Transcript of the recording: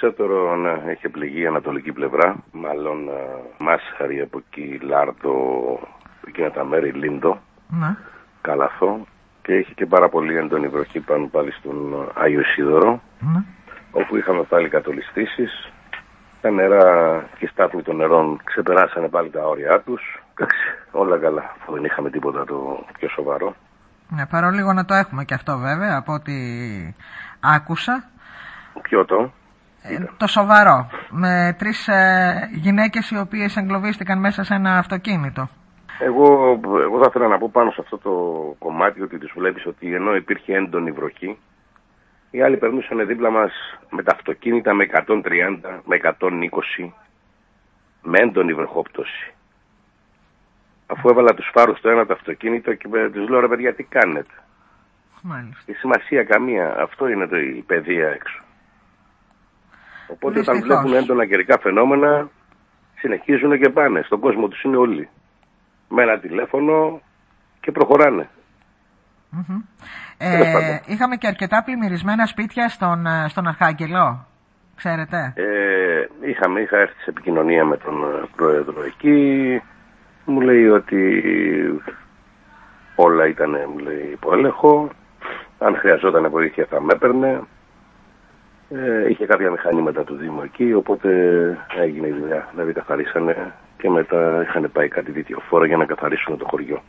περισσότερο να έχει πληγεί η ανατολική πλευρά, μάλλον uh, Μάσχαρη από εκεί, Λάρτο, εκείνα τα μέρη, Λίντο, Ναι. Καλαθό και έχει και πάρα πολύ έντονη βροχή πάνω πάλι στον Άγιο Σίδωρο, Ναι. όπου είχαμε πάλι κατολιστήσεις. Τα νερά και οι στάθμοι των νερών ξεπεράσανε πάλι τα όρια τους. Εντάξει, όλα καλά, αφού δεν είχαμε τίποτα το πιο σοβαρό. Ναι, παρόλο να το έχουμε και αυτό βέβαια από ό,τι άκουσα. Ποιο το, Ε, το σοβαρό. Με τρεις ε, γυναίκες οι οποίες εγκλωβίστηκαν μέσα σε ένα αυτοκίνητο. Εγώ, εγώ θα ήθελα να πω πάνω σε αυτό το κομμάτι ότι τους βλέπεις ότι ενώ υπήρχε έντονη βροχή, οι άλλοι περνούσαν δίπλα μας με τα αυτοκίνητα με 130, με 120, με έντονη βροχόπτωση. Αφού έβαλα τους φάρους στο ένα το αυτοκίνητο και με- τους λέω ρε παιδιά τι κάνετε; Μάλιστα. Η σημασία καμία. Αυτό είναι το, η παιδεία έξω. Οπότε όταν Δυστυχώς. βλέπουν έντονα καιρικά φαινόμενα, συνεχίζουν και πάνε. Στον κόσμο τους είναι όλοι. Με ένα τηλέφωνο και προχωράνε. Μμμ. Τέλος Ε, πάντων. είχαμε και αρκετά πλημμυρισμένα σπίτια στον, ε, στον Αρχάγγελο. Ξέρετε. Ε, είχαμε, είχα έρθει σε επικοινωνία με τον ε, πρόεδρο εκεί. Μου λέει ότι όλα ήταν μου λέει, υπό έλεγχο. Αν χρειαζόταν βοήθεια θα με έπαιρνε. Ε, είχε κάποια μηχανήματα του Δήμου εκεί, οπότε έγινε η δουλειά. Δηλαδή καθαρίσανε και μετά είχαν πάει κάτι διτιοφόρο για να καθαρίσουν το χωριό.